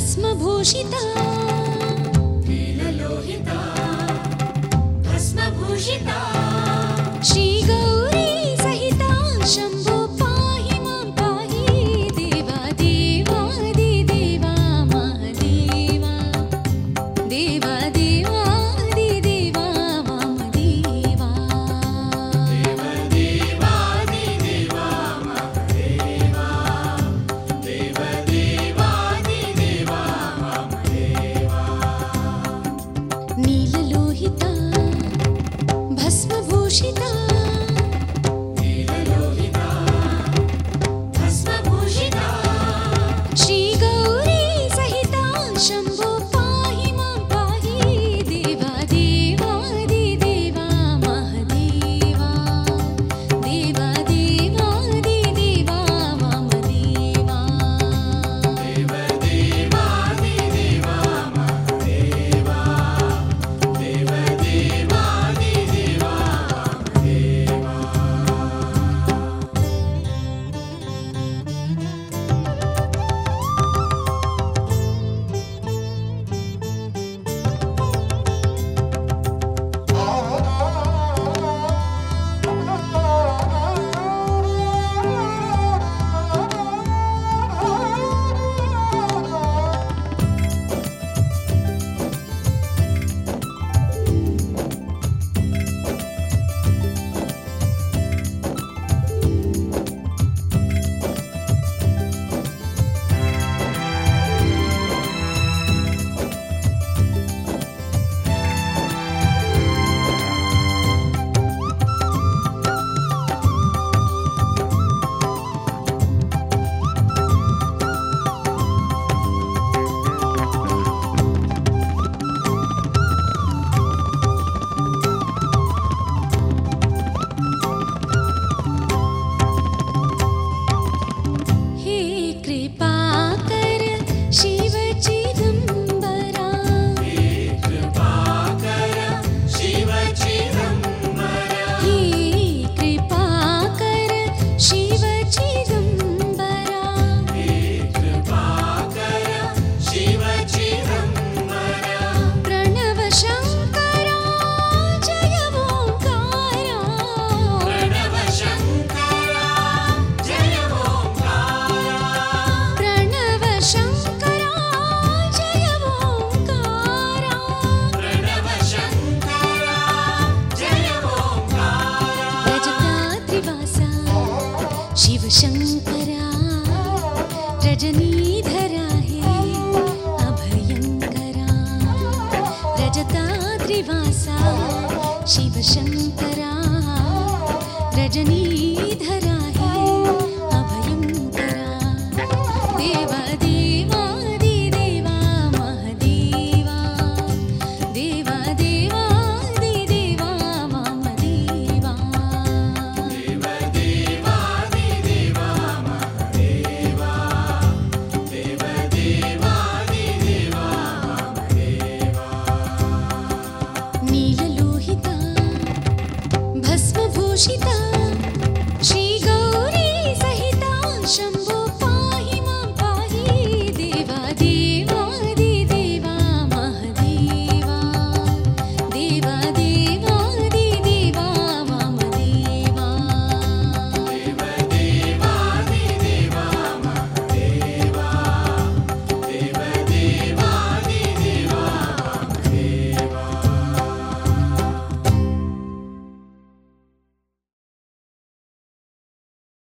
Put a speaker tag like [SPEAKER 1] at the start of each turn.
[SPEAKER 1] भस्मभूषिता 激动 Shivashankara रजनीधरा हे त्रिवासा Shiv Shankara Rajni